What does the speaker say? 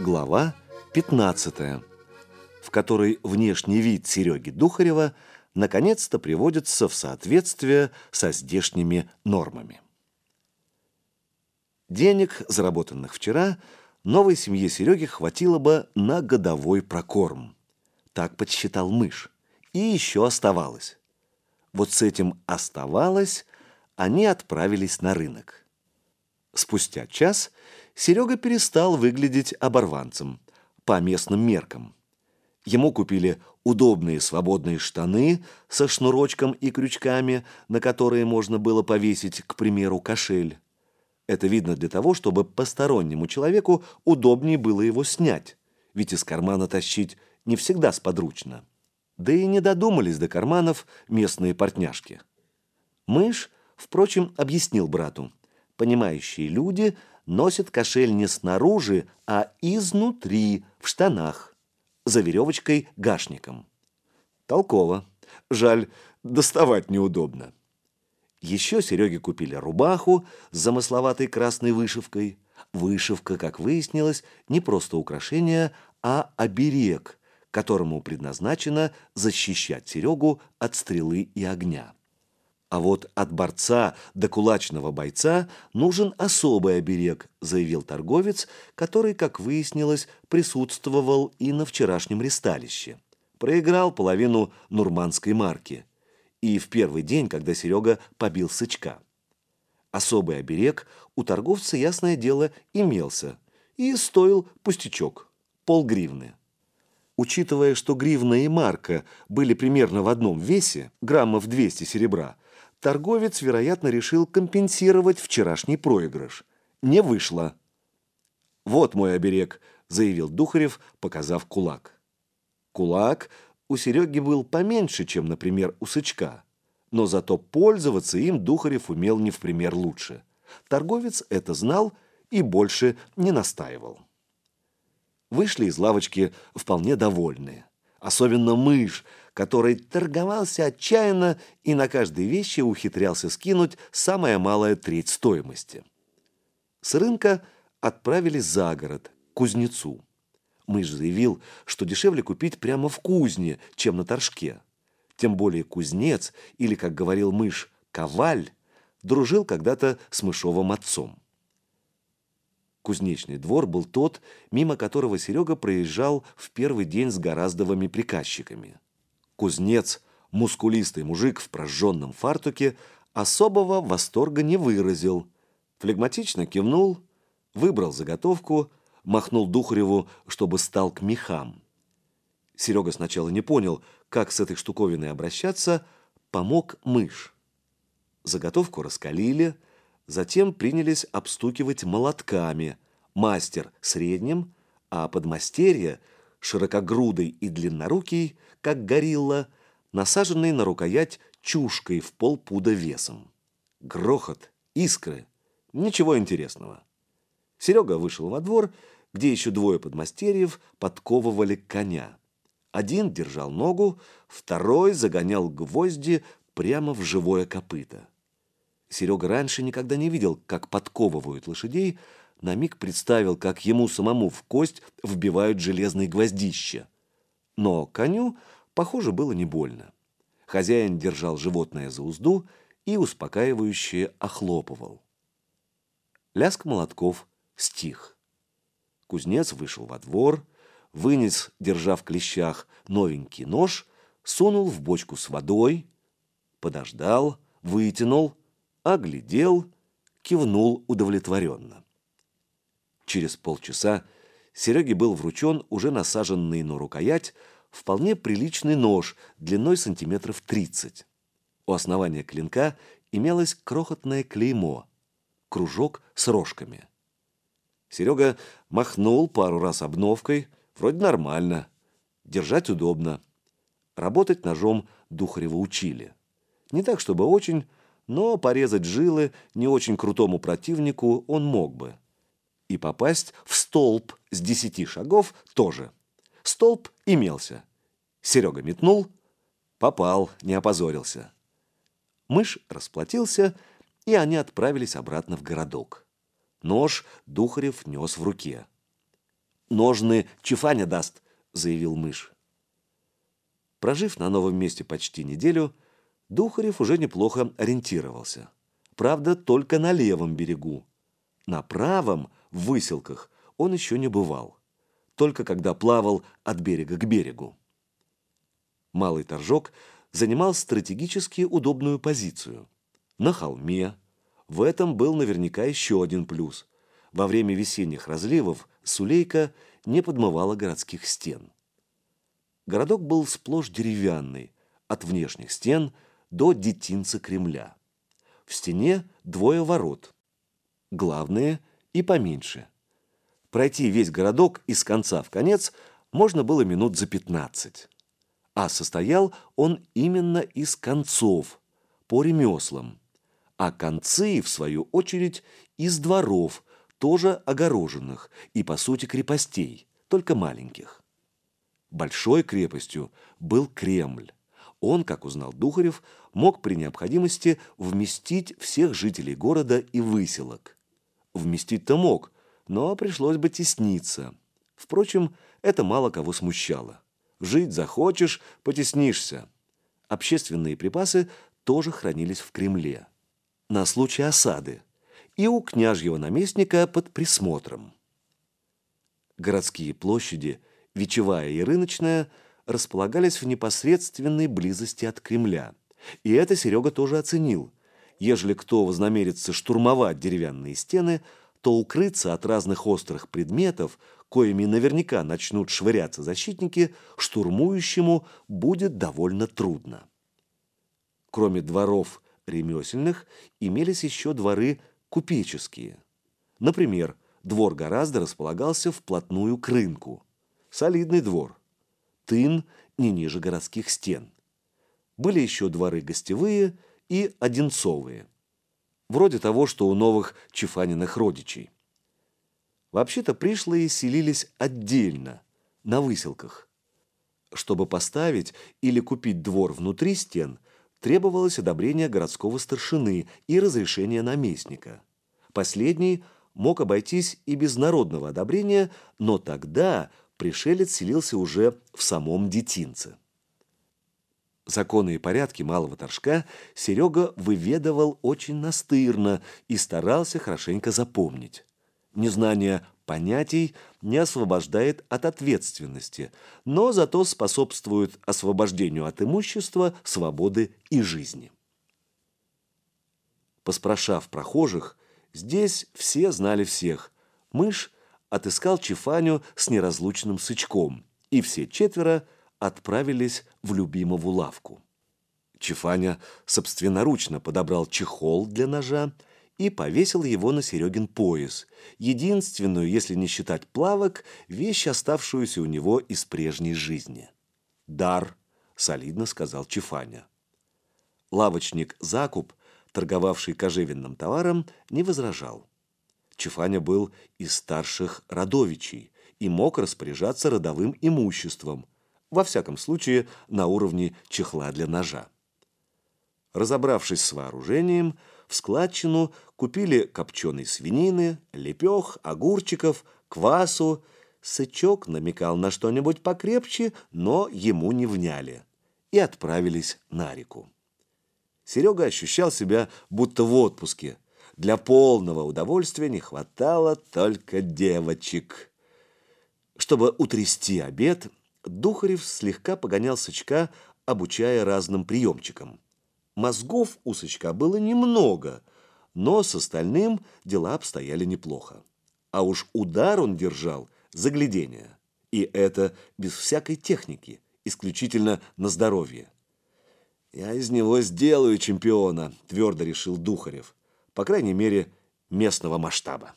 Глава 15, в которой внешний вид Сереги Духарева наконец-то приводится в соответствие со здешними нормами. Денег, заработанных вчера, новой семье Сереги хватило бы на годовой прокорм. Так подсчитал мышь. И еще оставалось. Вот с этим оставалось, они отправились на рынок. Спустя час Серега перестал выглядеть оборванцем по местным меркам. Ему купили удобные свободные штаны со шнурочком и крючками, на которые можно было повесить, к примеру, кошель. Это видно для того, чтобы постороннему человеку удобнее было его снять, ведь из кармана тащить не всегда сподручно. Да и не додумались до карманов местные портняшки. Мышь, впрочем, объяснил брату. Понимающие люди – носит кошель не снаружи, а изнутри, в штанах, за веревочкой гашником. Толково. Жаль, доставать неудобно. Еще Сереге купили рубаху с замысловатой красной вышивкой. Вышивка, как выяснилось, не просто украшение, а оберег, которому предназначено защищать Серегу от стрелы и огня. А вот от борца до кулачного бойца нужен особый оберег, заявил торговец, который, как выяснилось, присутствовал и на вчерашнем ресталище. Проиграл половину нурманской марки. И в первый день, когда Серега побил сычка. Особый оберег у торговца, ясное дело, имелся и стоил пустячок – полгривны. Учитывая, что гривна и марка были примерно в одном весе, граммов 200 серебра – торговец, вероятно, решил компенсировать вчерашний проигрыш. Не вышло. «Вот мой оберег», — заявил Духарев, показав кулак. Кулак у Сереги был поменьше, чем, например, у Сычка. Но зато пользоваться им Духарев умел не в пример лучше. Торговец это знал и больше не настаивал. Вышли из лавочки вполне довольные. Особенно мышь, который торговался отчаянно и на каждой вещи ухитрялся скинуть самая малая треть стоимости. С рынка отправились за город, к кузнецу. Мышь заявил, что дешевле купить прямо в кузне, чем на торжке. Тем более кузнец, или, как говорил мышь, коваль, дружил когда-то с мышовым отцом. Кузнечный двор был тот, мимо которого Серега проезжал в первый день с гораздовыми приказчиками. Кузнец, мускулистый мужик в прожженном фартуке, особого восторга не выразил. Флегматично кивнул, выбрал заготовку, махнул Духареву, чтобы стал к мехам. Серега сначала не понял, как с этой штуковиной обращаться, помог мышь. Заготовку раскалили, затем принялись обстукивать молотками, мастер средним, а подмастерье – широкогрудый и длиннорукий, как горилла, насаженный на рукоять чушкой в полпуда весом. Грохот, искры, ничего интересного. Серега вышел во двор, где еще двое подмастерьев подковывали коня. Один держал ногу, второй загонял гвозди прямо в живое копыто. Серега раньше никогда не видел, как подковывают лошадей, на миг представил, как ему самому в кость вбивают железные гвоздища. Но коню, похоже, было не больно. Хозяин держал животное за узду и успокаивающе охлопывал. Лязг молотков стих. Кузнец вышел во двор, вынес, держа в клещах, новенький нож, сунул в бочку с водой, подождал, вытянул, оглядел, кивнул удовлетворенно. Через полчаса Сереге был вручен уже насаженный на рукоять вполне приличный нож длиной сантиметров 30. У основания клинка имелось крохотное клеймо, кружок с рожками. Серега махнул пару раз обновкой, вроде нормально, держать удобно. Работать ножом Духарева учили. Не так, чтобы очень, но порезать жилы не очень крутому противнику он мог бы и попасть в столб с десяти шагов тоже. Столб имелся. Серега метнул, попал, не опозорился. Мышь расплатился, и они отправились обратно в городок. Нож Духарев нес в руке. «Ножны Чифаня даст», — заявил мышь. Прожив на новом месте почти неделю, Духарев уже неплохо ориентировался. Правда, только на левом берегу. На правом, в выселках, он еще не бывал. Только когда плавал от берега к берегу. Малый торжок занимал стратегически удобную позицию. На холме. В этом был наверняка еще один плюс. Во время весенних разливов Сулейка не подмывала городских стен. Городок был сплошь деревянный, от внешних стен до детинца Кремля. В стене двое ворот, главные и поменьше. Пройти весь городок из конца в конец можно было минут за пятнадцать. А состоял он именно из концов, по ремеслам. А концы, в свою очередь, из дворов, тоже огороженных и, по сути, крепостей, только маленьких. Большой крепостью был Кремль. Он, как узнал Духарев, мог при необходимости вместить всех жителей города и выселок. Вместить-то мог, но пришлось бы тесниться. Впрочем, это мало кого смущало. Жить захочешь, потеснишься. Общественные припасы тоже хранились в Кремле. На случай осады. И у княжьего наместника под присмотром. Городские площади, Вечевая и Рыночная, располагались в непосредственной близости от Кремля. И это Серега тоже оценил. Ежели кто вознамерится штурмовать деревянные стены, то укрыться от разных острых предметов, коими наверняка начнут швыряться защитники, штурмующему будет довольно трудно. Кроме дворов ремесельных, имелись еще дворы купеческие. Например, двор гораздо располагался вплотную к рынку. Солидный двор. Тын не ниже городских стен. Были еще дворы гостевые и одинцовые. Вроде того, что у новых Чифаниных родичей. Вообще-то пришлые селились отдельно, на выселках. Чтобы поставить или купить двор внутри стен, требовалось одобрение городского старшины и разрешение наместника. Последний мог обойтись и без народного одобрения, но тогда пришелец селился уже в самом детинце. Законы и порядки малого торжка Серега выведывал очень настырно и старался хорошенько запомнить. Незнание понятий не освобождает от ответственности, но зато способствует освобождению от имущества, свободы и жизни. Поспрашав прохожих, здесь все знали всех. Мышь отыскал Чифаню с неразлучным сычком, и все четверо отправились в любимову лавку. Чифаня собственноручно подобрал чехол для ножа и повесил его на Серегин пояс, единственную, если не считать плавок, вещь, оставшуюся у него из прежней жизни. «Дар», — солидно сказал Чифаня. Лавочник Закуп, торговавший кожевенным товаром, не возражал. Чифаня был из старших родовичей и мог распоряжаться родовым имуществом, во всяком случае на уровне чехла для ножа. Разобравшись с вооружением, в складчину купили копченой свинины, лепех, огурчиков, квасу. Сычок намекал на что-нибудь покрепче, но ему не вняли. И отправились на реку. Серега ощущал себя будто в отпуске. Для полного удовольствия не хватало только девочек. Чтобы утрясти обед, Духарев слегка погонял Сычка, обучая разным приемчикам. Мозгов у Сычка было немного, но с остальным дела обстояли неплохо. А уж удар он держал заглядение. И это без всякой техники, исключительно на здоровье. «Я из него сделаю чемпиона», – твердо решил Духарев. По крайней мере, местного масштаба.